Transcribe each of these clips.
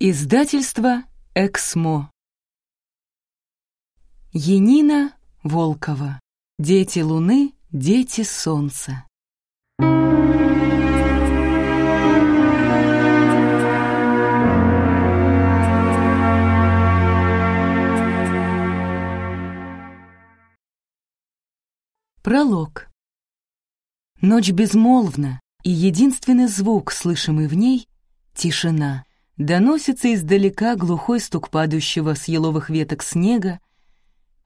Издательство «Эксмо». Енина Волкова. Дети Луны, дети Солнца. Пролог. Ночь безмолвна, и единственный звук, слышимый в ней — тишина. Доносится издалека глухой стук падающего с еловых веток снега,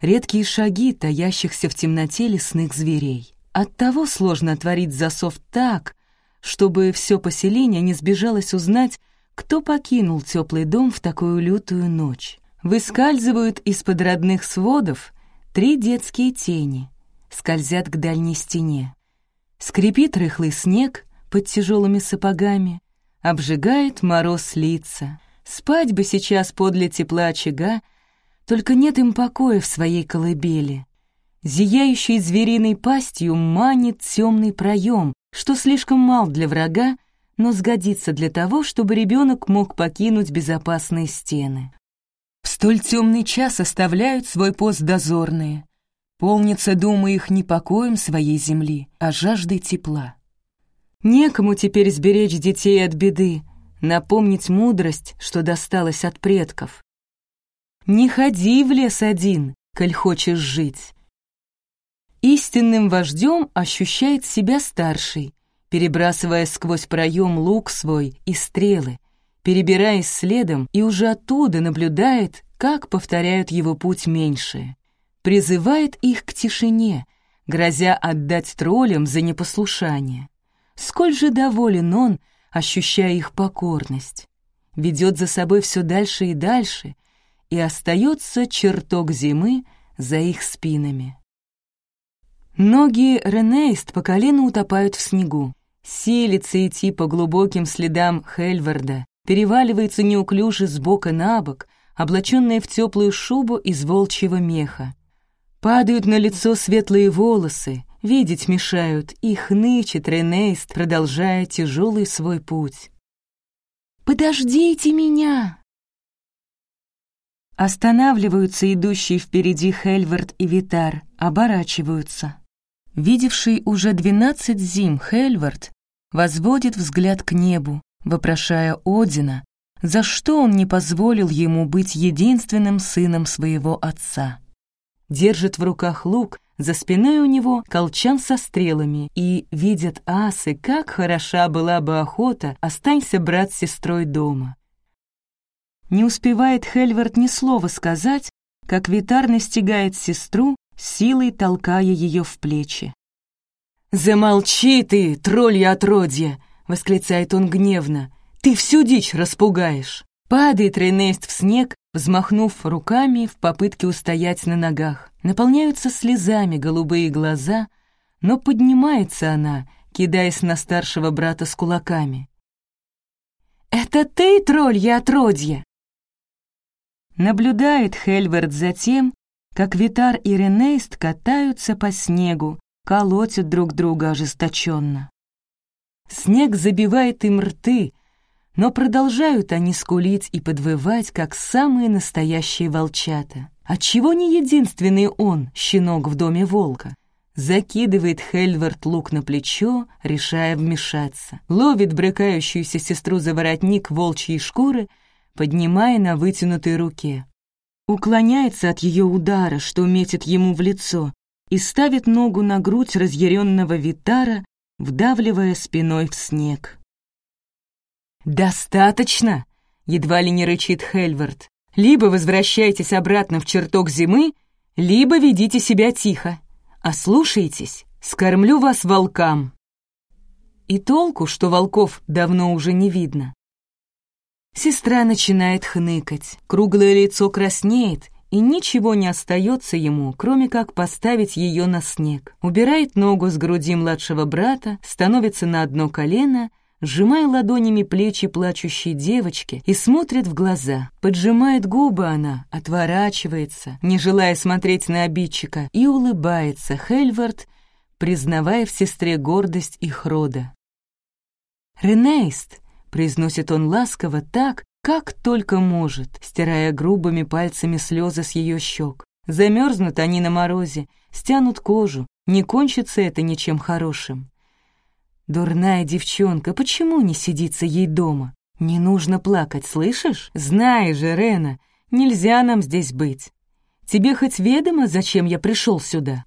редкие шаги таящихся в темноте лесных зверей. Оттого сложно отворить засов так, чтобы все поселение не сбежалось узнать, кто покинул теплый дом в такую лютую ночь. Выскальзывают из-под родных сводов три детские тени, скользят к дальней стене. Скрипит рыхлый снег под тяжелыми сапогами, обжигает мороз лица. Спать бы сейчас подле тепла очага, только нет им покоя в своей колыбели. Зияющий звериной пастью манит темный проем, что слишком мал для врага, но сгодится для того, чтобы ребенок мог покинуть безопасные стены. В столь темный час оставляют свой пост дозорные. Полнится думы их не покоем своей земли, а жаждой тепла. Некому теперь сберечь детей от беды, напомнить мудрость, что досталась от предков. Не ходи в лес один, коль хочешь жить. Истинным вождем ощущает себя старший, перебрасывая сквозь проем лук свой и стрелы, перебираясь следом и уже оттуда наблюдает, как повторяют его путь меньшие. Призывает их к тишине, грозя отдать троллям за непослушание. Сколь же доволен он, ощущая их покорность. Ведет за собой все дальше и дальше, и остается чертог зимы за их спинами. Ноги Ренейст по колено утопают в снегу. Силится идти по глубоким следам Хельварда, переваливается неуклюже с бока на бок, облаченная в теплую шубу из волчьего меха. Падают на лицо светлые волосы, видеть мешают, и хнычет Ренейст, продолжая тяжелый свой путь. «Подождите меня!» Останавливаются идущие впереди Хельвард и Витар, оборачиваются. Видевший уже двенадцать зим Хельвард возводит взгляд к небу, вопрошая Одина, за что он не позволил ему быть единственным сыном своего отца. Держит в руках лук, за спиной у него колчан со стрелами, и видят асы, как хороша была бы охота, останься брат с сестрой дома. Не успевает Хельвард ни слова сказать, как Витар настигает сестру, силой толкая ее в плечи. «Замолчи ты, троллья отродье!» — восклицает он гневно. «Ты всю дичь распугаешь!» Падает Рейнест в снег, взмахнув руками в попытке устоять на ногах. Наполняются слезами голубые глаза, но поднимается она, кидаясь на старшего брата с кулаками. «Это ты, тролль, я отродье!» Наблюдает Хельверт за тем, как Витар и Ренейст катаются по снегу, колотят друг друга ожесточенно. Снег забивает им рты, но продолжают они скулить и подвывать, как самые настоящие волчата. Отчего не единственный он, щенок в доме волка? Закидывает Хельвард лук на плечо, решая вмешаться. Ловит брыкающуюся сестру за воротник волчьей шкуры, поднимая на вытянутой руке. Уклоняется от ее удара, что метит ему в лицо, и ставит ногу на грудь разъяренного Витара, вдавливая спиной в снег. «Достаточно!» — едва ли не рычит Хельвард. «Либо возвращайтесь обратно в чертог зимы, либо ведите себя тихо. Ослушайтесь, скормлю вас волкам». И толку, что волков давно уже не видно. Сестра начинает хныкать, круглое лицо краснеет, и ничего не остается ему, кроме как поставить ее на снег. Убирает ногу с груди младшего брата, становится на одно колено сжимая ладонями плечи плачущей девочки и смотрит в глаза. Поджимает губы она, отворачивается, не желая смотреть на обидчика, и улыбается Хельвард, признавая в сестре гордость их рода. «Ренейст», — произносит он ласково так, как только может, стирая грубыми пальцами слезы с ее щек. Замерзнут они на морозе, стянут кожу, не кончится это ничем хорошим. Дурная девчонка, почему не сидится ей дома? Не нужно плакать, слышишь? Знаешь же, Рена, нельзя нам здесь быть. Тебе хоть ведомо, зачем я пришел сюда?»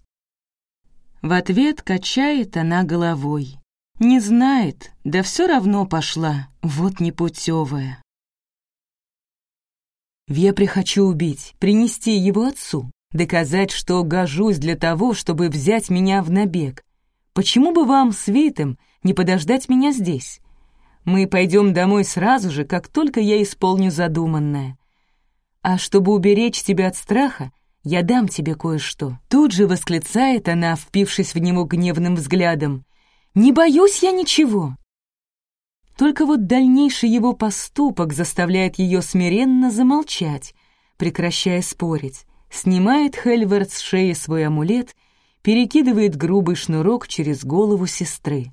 В ответ качает она головой. Не знает, да все равно пошла, вот непутевая. Вепри хочу убить, принести его отцу, доказать, что гожусь для того, чтобы взять меня в набег. Почему бы вам, свитым, не подождать меня здесь? Мы пойдем домой сразу же, как только я исполню задуманное. А чтобы уберечь тебя от страха, я дам тебе кое-что». Тут же восклицает она, впившись в него гневным взглядом. «Не боюсь я ничего». Только вот дальнейший его поступок заставляет ее смиренно замолчать, прекращая спорить. Снимает Хельверт с шеи свой амулет, перекидывает грубый шнурок через голову сестры.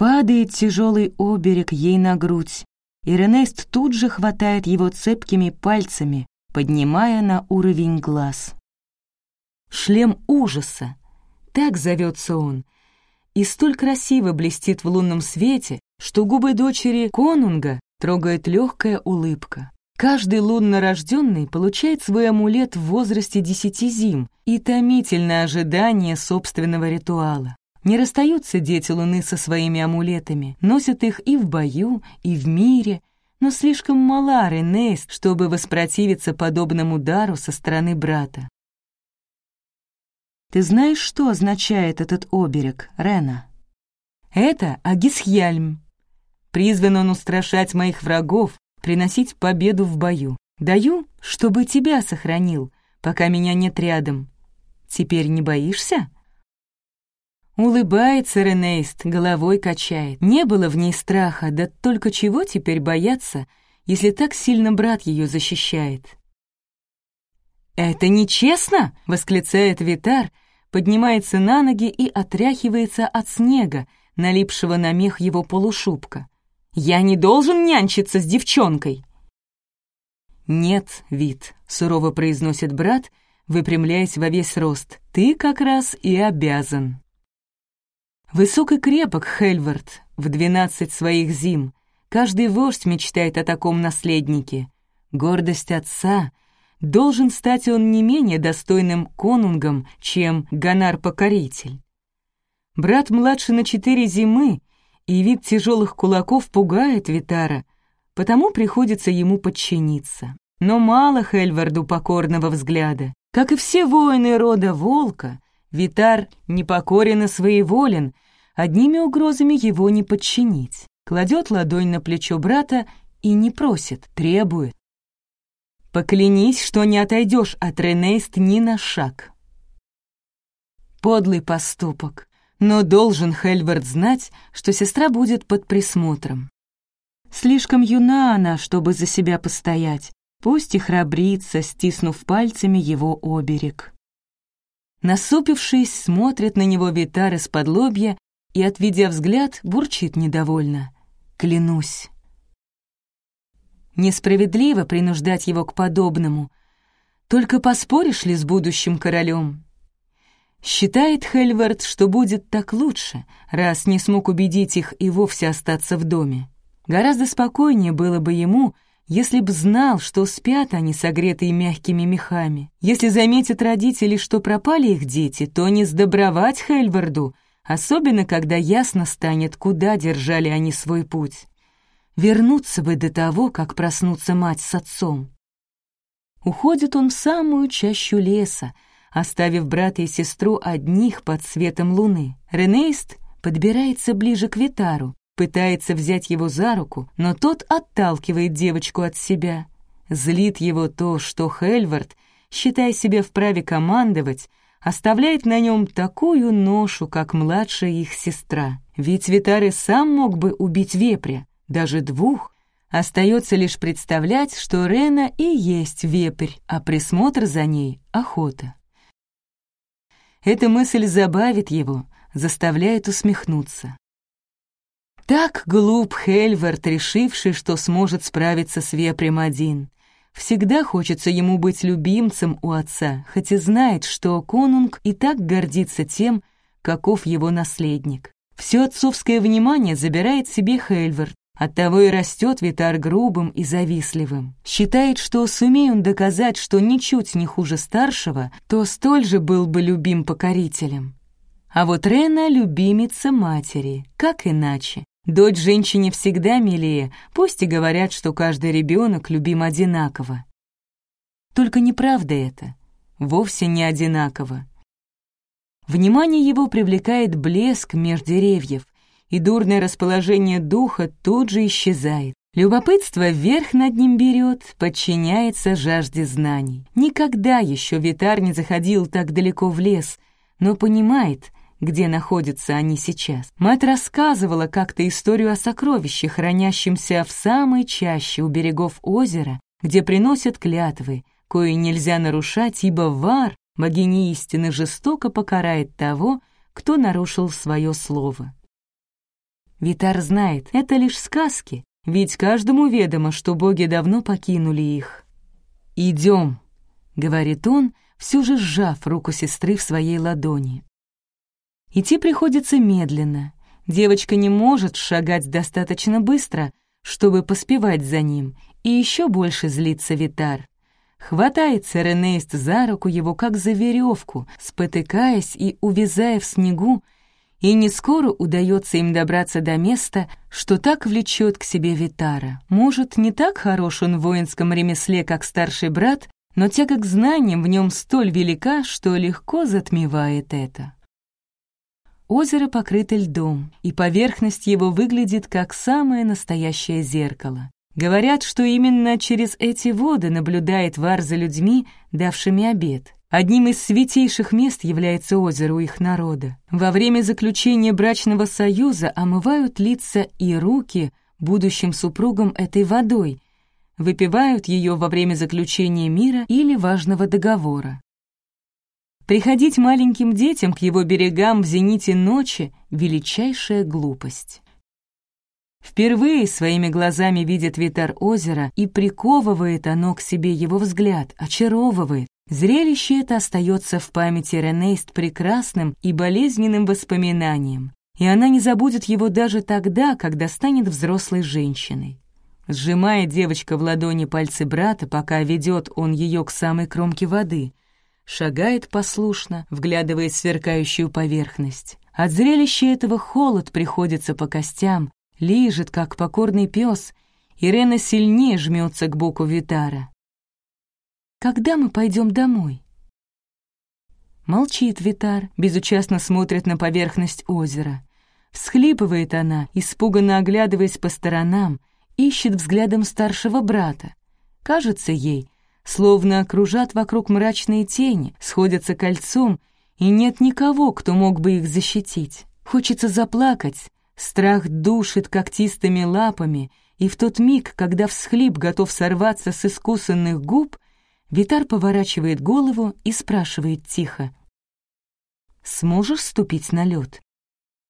Падает тяжелый оберег ей на грудь, и Ренест тут же хватает его цепкими пальцами, поднимая на уровень глаз. Шлем ужаса, так зовется он, и столь красиво блестит в лунном свете, что губы дочери Конунга трогает легкая улыбка. Каждый лунно рожденный получает свой амулет в возрасте десяти зим и томительное ожидание собственного ритуала. Не расстаются дети Луны со своими амулетами, носят их и в бою, и в мире, но слишком мала Ренейс, чтобы воспротивиться подобному удару со стороны брата. «Ты знаешь, что означает этот оберег, Рена?» «Это Агисхьяльм. Призван он устрашать моих врагов, приносить победу в бою. Даю, чтобы тебя сохранил, пока меня нет рядом. Теперь не боишься?» Улыбается Ренейст, головой качает. Не было в ней страха, да только чего теперь бояться, если так сильно брат ее защищает? «Это нечестно!» — восклицает Витар, поднимается на ноги и отряхивается от снега, налипшего на мех его полушубка. «Я не должен нянчиться с девчонкой!» «Нет, Вит», — сурово произносит брат, выпрямляясь во весь рост, — «ты как раз и обязан». Высок и крепок Хельвард в двенадцать своих зим. Каждый вождь мечтает о таком наследнике. Гордость отца. Должен стать он не менее достойным конунгом, чем Ганар-покоритель. Брат младше на четыре зимы, и вид тяжелых кулаков пугает Витара, потому приходится ему подчиниться. Но мало Хельварду покорного взгляда. Как и все воины рода Волка — Витар непокорен и своеволен, одними угрозами его не подчинить. Кладет ладонь на плечо брата и не просит, требует. Поклянись, что не отойдешь от Ренейст ни на шаг. Подлый поступок, но должен Хельвард знать, что сестра будет под присмотром. Слишком юна она, чтобы за себя постоять, пусть и храбрится, стиснув пальцами его оберег. Насупившись, смотрит на него Витар из-под лобья и, отведя взгляд, бурчит недовольно. «Клянусь». Несправедливо принуждать его к подобному. Только поспоришь ли с будущим королем? Считает Хельвард, что будет так лучше, раз не смог убедить их и вовсе остаться в доме. Гораздо спокойнее было бы ему — если б знал, что спят они, согретые мягкими мехами. Если заметят родители, что пропали их дети, то не сдобровать Хельварду, особенно когда ясно станет, куда держали они свой путь. Вернуться бы до того, как проснутся мать с отцом. Уходит он в самую чащу леса, оставив брата и сестру одних под светом луны. Ренейст подбирается ближе к Витару, пытается взять его за руку, но тот отталкивает девочку от себя. Злит его то, что Хельвард, считая себя вправе командовать, оставляет на нем такую ношу, как младшая их сестра. Ведь Витары сам мог бы убить вепря, даже двух. Остается лишь представлять, что Рена и есть вепрь, а присмотр за ней — охота. Эта мысль забавит его, заставляет усмехнуться. Так глуп Хельвард, решивший, что сможет справиться с вепрем один. Всегда хочется ему быть любимцем у отца, хоть и знает, что конунг и так гордится тем, каков его наследник. Все отцовское внимание забирает себе Хельвард, Оттого и растет Витар грубым и завистливым. Считает, что сумея он доказать, что ничуть не хуже старшего, то столь же был бы любим покорителем. А вот Рена — любимица матери, как иначе. Дочь женщине всегда милее, пусть и говорят, что каждый ребенок любим одинаково. Только неправда это, вовсе не одинаково. Внимание его привлекает блеск меж деревьев, и дурное расположение духа тут же исчезает. Любопытство вверх над ним берет, подчиняется жажде знаний. Никогда еще Витар не заходил так далеко в лес, но понимает, где находятся они сейчас. Мать рассказывала как-то историю о сокровище, хранящемся в самой чаще у берегов озера, где приносят клятвы, кое нельзя нарушать, ибо вар, богини истины, жестоко покарает того, кто нарушил свое слово. Витар знает, это лишь сказки, ведь каждому ведомо, что боги давно покинули их. «Идем», — говорит он, все же сжав руку сестры в своей ладони. Идти приходится медленно. Девочка не может шагать достаточно быстро, чтобы поспевать за ним, и еще больше злится Витар. Хватается Ренейст за руку его, как за веревку, спотыкаясь и увязая в снегу, и не скоро удается им добраться до места, что так влечет к себе Витара. Может, не так хорош он в воинском ремесле, как старший брат, но тяга к знаниям в нем столь велика, что легко затмевает это. Озеро покрыто льдом, и поверхность его выглядит как самое настоящее зеркало. Говорят, что именно через эти воды наблюдает Вар за людьми, давшими обед. Одним из святейших мест является озеро у их народа. Во время заключения брачного союза омывают лица и руки будущим супругам этой водой, выпивают ее во время заключения мира или важного договора. Приходить маленьким детям к его берегам в зените ночи — величайшая глупость. Впервые своими глазами видит Витар озеро, и приковывает оно к себе его взгляд, очаровывает, Зрелище это остается в памяти Ренейст прекрасным и болезненным воспоминанием, и она не забудет его даже тогда, когда станет взрослой женщиной. Сжимая девочка в ладони пальцы брата, пока ведет он ее к самой кромке воды, шагает послушно, вглядываясь в сверкающую поверхность. От зрелища этого холод приходится по костям, лижет, как покорный пес, и Рена сильнее жмется к боку Витара. Когда мы пойдем домой?» Молчит Витар, безучастно смотрит на поверхность озера. Всхлипывает она, испуганно оглядываясь по сторонам, ищет взглядом старшего брата. Кажется ей, словно окружат вокруг мрачные тени, сходятся кольцом, и нет никого, кто мог бы их защитить. Хочется заплакать, страх душит когтистыми лапами, и в тот миг, когда всхлип готов сорваться с искусанных губ, Витар поворачивает голову и спрашивает тихо. «Сможешь ступить на лед?»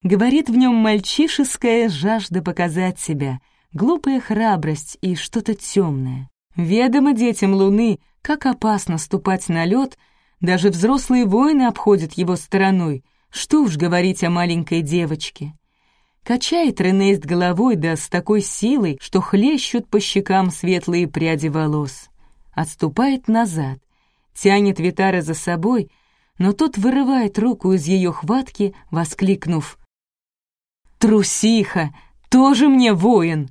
Говорит в нем мальчишеская жажда показать себя, глупая храбрость и что-то темное. Ведомо детям Луны, как опасно ступать на лед, даже взрослые воины обходят его стороной, что уж говорить о маленькой девочке. Качает Ренейст головой, да с такой силой, что хлещут по щекам светлые пряди волос отступает назад, тянет Витара за собой, но тот вырывает руку из ее хватки, воскликнув «Трусиха! Тоже мне воин!»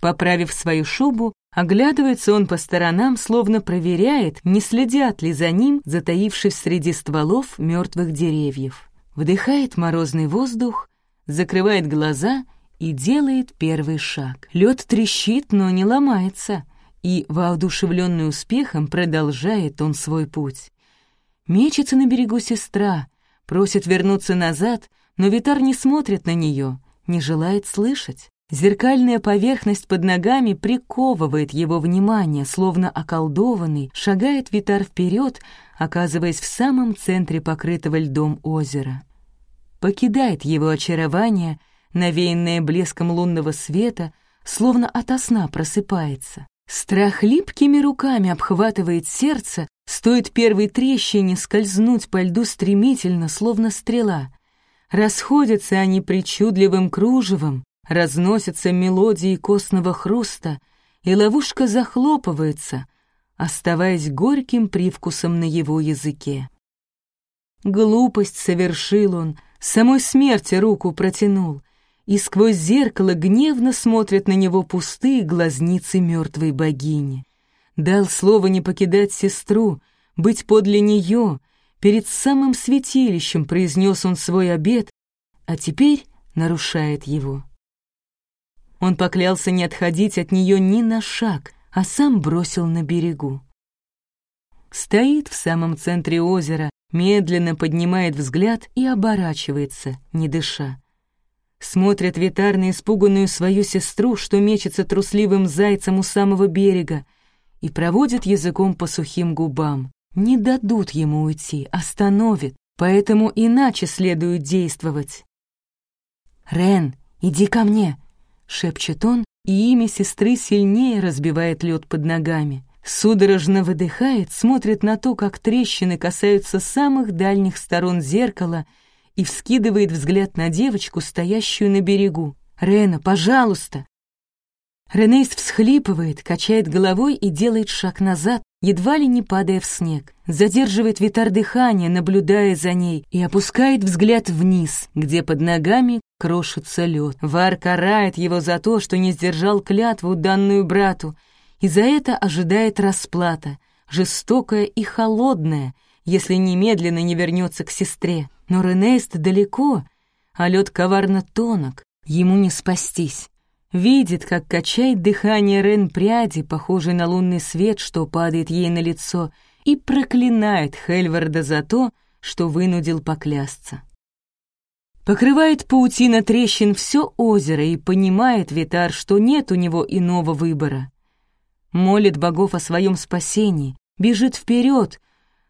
Поправив свою шубу, оглядывается он по сторонам, словно проверяет, не следят ли за ним, затаившись среди стволов мертвых деревьев. Вдыхает морозный воздух, закрывает глаза и делает первый шаг. Лед трещит, но не ломается — и, воодушевленный успехом, продолжает он свой путь. Мечется на берегу сестра, просит вернуться назад, но Витар не смотрит на нее, не желает слышать. Зеркальная поверхность под ногами приковывает его внимание, словно околдованный, шагает Витар вперед, оказываясь в самом центре покрытого льдом озера. Покидает его очарование, навеянная блеском лунного света, словно ото сна просыпается. Страх липкими руками обхватывает сердце, стоит первой трещине скользнуть по льду стремительно, словно стрела. Расходятся они причудливым кружевом, разносятся мелодии костного хруста, и ловушка захлопывается, оставаясь горьким привкусом на его языке. Глупость совершил он, самой смерти руку протянул, и сквозь зеркало гневно смотрят на него пустые глазницы мертвой богини. Дал слово не покидать сестру, быть подле нее, перед самым святилищем произнес он свой обет, а теперь нарушает его. Он поклялся не отходить от нее ни на шаг, а сам бросил на берегу. Стоит в самом центре озера, медленно поднимает взгляд и оборачивается, не дыша. Смотрит Витар испуганную свою сестру, что мечется трусливым зайцем у самого берега, и проводит языком по сухим губам. Не дадут ему уйти, остановит, поэтому иначе следует действовать. «Рен, иди ко мне!» — шепчет он, и имя сестры сильнее разбивает лед под ногами. Судорожно выдыхает, смотрит на то, как трещины касаются самых дальних сторон зеркала — и вскидывает взгляд на девочку, стоящую на берегу. «Рена, пожалуйста!» Ренейс всхлипывает, качает головой и делает шаг назад, едва ли не падая в снег. Задерживает витар дыхания, наблюдая за ней, и опускает взгляд вниз, где под ногами крошится лед. Вар карает его за то, что не сдержал клятву, данную брату, и за это ожидает расплата, жестокая и холодная, если немедленно не вернется к сестре. Но Ренейст далеко, а лед коварно тонок, ему не спастись. Видит, как качает дыхание Рен пряди, похожей на лунный свет, что падает ей на лицо, и проклинает Хельварда за то, что вынудил поклясться. Покрывает паутина трещин все озеро и понимает Витар, что нет у него иного выбора. Молит богов о своем спасении, бежит вперед,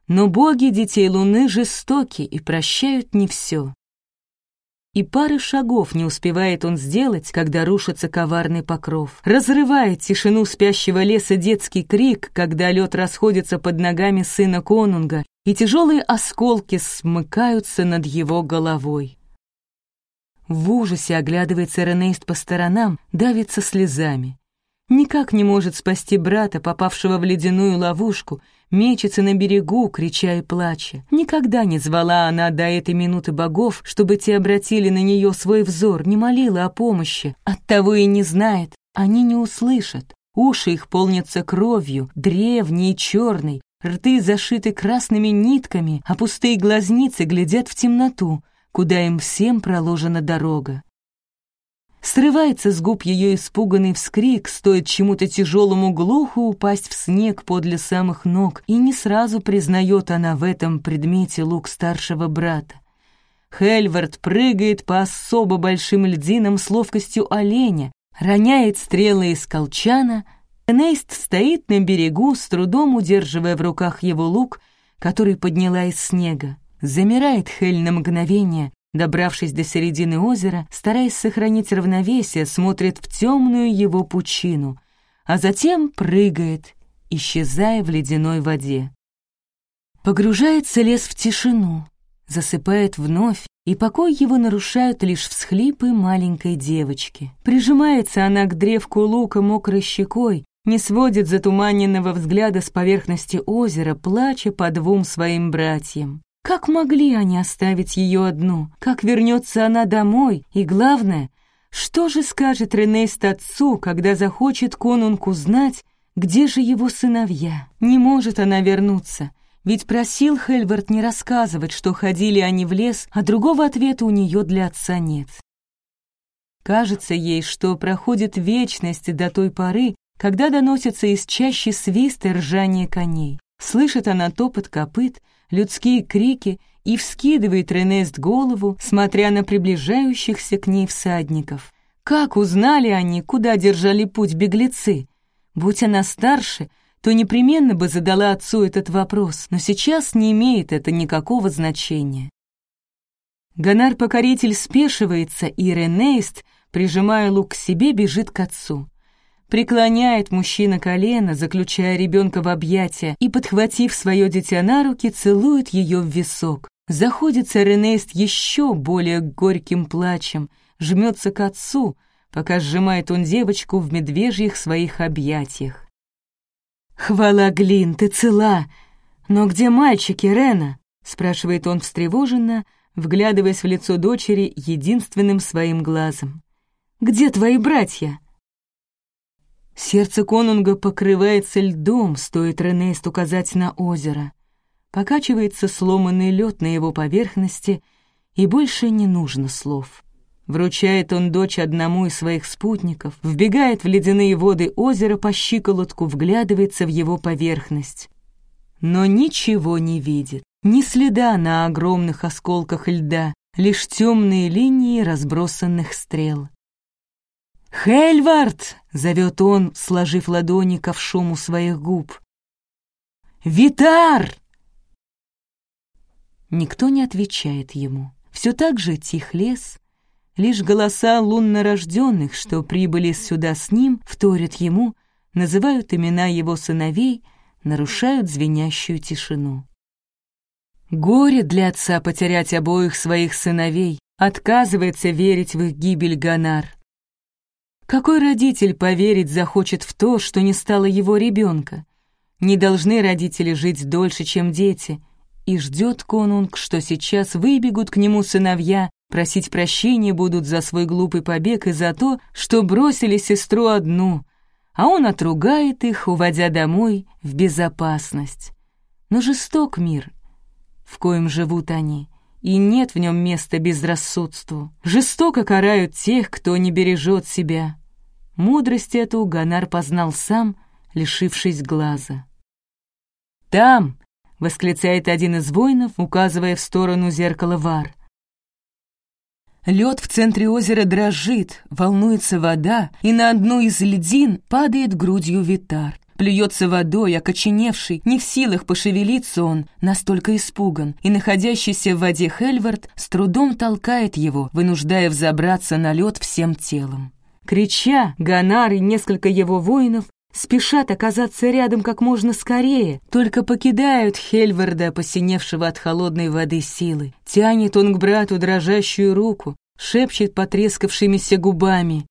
но боги детей Луны жестоки и прощают не все. И пары шагов не успевает он сделать, когда рушится коварный покров. Разрывает тишину спящего леса детский крик, когда лед расходится под ногами сына конунга, и тяжелые осколки смыкаются над его головой. В ужасе оглядывается Ренейст по сторонам, давится слезами. Никак не может спасти брата, попавшего в ледяную ловушку, мечется на берегу, крича и плача. Никогда не звала она до этой минуты богов, чтобы те обратили на нее свой взор, не молила о помощи. Оттого и не знает, они не услышат. Уши их полнятся кровью, древней и черной, рты зашиты красными нитками, а пустые глазницы глядят в темноту, куда им всем проложена дорога. Срывается с губ ее испуганный вскрик, стоит чему-то тяжелому глуху упасть в снег подле самых ног, и не сразу признает она в этом предмете лук старшего брата. Хельвард прыгает по особо большим льдинам с ловкостью оленя, роняет стрелы из колчана. Нейст стоит на берегу, с трудом удерживая в руках его лук, который подняла из снега. Замирает Хель на мгновение, Добравшись до середины озера, стараясь сохранить равновесие, смотрит в темную его пучину, а затем прыгает, исчезая в ледяной воде. Погружается лес в тишину, засыпает вновь, и покой его нарушают лишь всхлипы маленькой девочки. Прижимается она к древку лука мокрой щекой, не сводит затуманенного взгляда с поверхности озера, плача по двум своим братьям. Как могли они оставить ее одну? Как вернется она домой? И главное, что же скажет Ренейст отцу, когда захочет конунг узнать, где же его сыновья? Не может она вернуться, ведь просил Хельвард не рассказывать, что ходили они в лес, а другого ответа у нее для отца нет. Кажется ей, что проходит вечность до той поры, когда доносится из чащи свист и ржание коней. Слышит она топот копыт, людские крики и вскидывает Ренест голову, смотря на приближающихся к ней всадников. Как узнали они, куда держали путь беглецы? Будь она старше, то непременно бы задала отцу этот вопрос, но сейчас не имеет это никакого значения. Гонар-покоритель спешивается, и Ренейст, прижимая лук к себе, бежит к отцу. Преклоняет мужчина колено, заключая ребенка в объятия, и, подхватив свое дитя на руки, целует ее в висок. Заходится Ренейст еще более горьким плачем, жмется к отцу, пока сжимает он девочку в медвежьих своих объятиях. «Хвала, Глин, ты цела! Но где мальчики, Рена?» — спрашивает он встревоженно, вглядываясь в лицо дочери единственным своим глазом. «Где твои братья?» Сердце конунга покрывается льдом, стоит Ренест указать на озеро. Покачивается сломанный лед на его поверхности, и больше не нужно слов. Вручает он дочь одному из своих спутников, вбегает в ледяные воды озера по щиколотку, вглядывается в его поверхность. Но ничего не видит, ни следа на огромных осколках льда, лишь темные линии разбросанных стрел. «Хельвард!» — зовет он, сложив ладони ковшом у своих губ. «Витар!» Никто не отвечает ему. Все так же тих лес. Лишь голоса луннорожденных, что прибыли сюда с ним, вторят ему, называют имена его сыновей, нарушают звенящую тишину. Горе для отца потерять обоих своих сыновей, отказывается верить в их гибель Ганар. Какой родитель поверить захочет в то, что не стало его ребенка? Не должны родители жить дольше, чем дети. И ждет конунг, что сейчас выбегут к нему сыновья, просить прощения будут за свой глупый побег и за то, что бросили сестру одну, а он отругает их, уводя домой в безопасность. Но жесток мир, в коем живут они, и нет в нем места безрассудству. Жестоко карают тех, кто не бережет себя. Мудрость эту Ганар познал сам, лишившись глаза. «Там!» — восклицает один из воинов, указывая в сторону зеркала Вар. Лед в центре озера дрожит, волнуется вода, и на одну из льдин падает грудью Витар плюется водой, окоченевший, не в силах пошевелиться он, настолько испуган, и находящийся в воде Хельвард с трудом толкает его, вынуждая взобраться на лед всем телом. Крича, Ганар и несколько его воинов спешат оказаться рядом как можно скорее, только покидают Хельварда, посиневшего от холодной воды силы. Тянет он к брату дрожащую руку, шепчет потрескавшимися губами.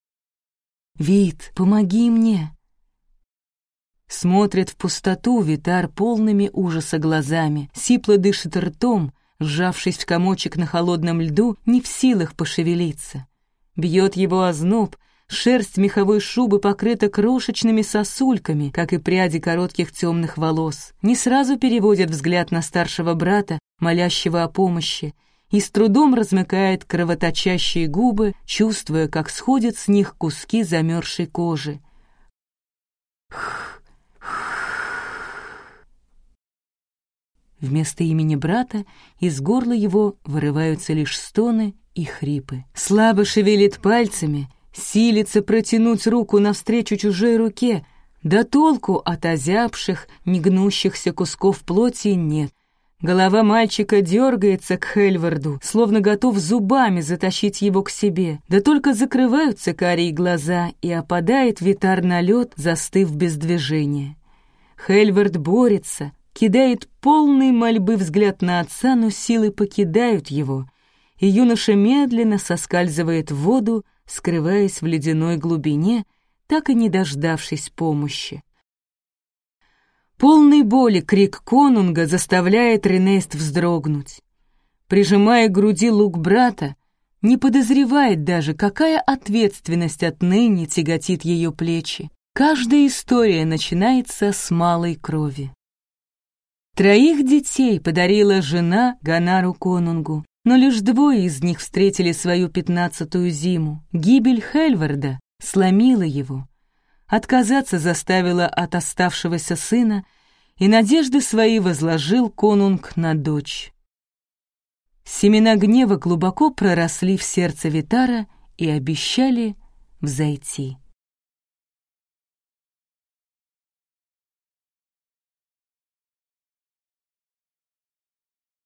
«Вид, помоги мне!» Смотрит в пустоту Витар полными ужаса глазами, сипло дышит ртом, сжавшись в комочек на холодном льду, не в силах пошевелиться. Бьет его озноб, шерсть меховой шубы покрыта крошечными сосульками, как и пряди коротких темных волос. Не сразу переводит взгляд на старшего брата, молящего о помощи, и с трудом размыкает кровоточащие губы, чувствуя, как сходят с них куски замерзшей кожи. Хх! Вместо имени брата из горла его вырываются лишь стоны и хрипы. Слабо шевелит пальцами, силится протянуть руку навстречу чужой руке, да толку от озябших, негнущихся кусков плоти нет. Голова мальчика дергается к Хельварду, словно готов зубами затащить его к себе. Да только закрываются карие глаза, и опадает витар на лед, застыв без движения. Хельвард борется, кидает полный мольбы взгляд на отца, но силы покидают его, и юноша медленно соскальзывает в воду, скрываясь в ледяной глубине, так и не дождавшись помощи. Полный боли крик конунга заставляет Ренест вздрогнуть. Прижимая к груди лук брата, не подозревает даже, какая ответственность отныне тяготит ее плечи. Каждая история начинается с малой крови. Троих детей подарила жена Ганару Конунгу, но лишь двое из них встретили свою пятнадцатую зиму. Гибель Хельварда сломила его. Отказаться заставила от оставшегося сына, и надежды свои возложил Конунг на дочь. Семена гнева глубоко проросли в сердце Витара и обещали взойти.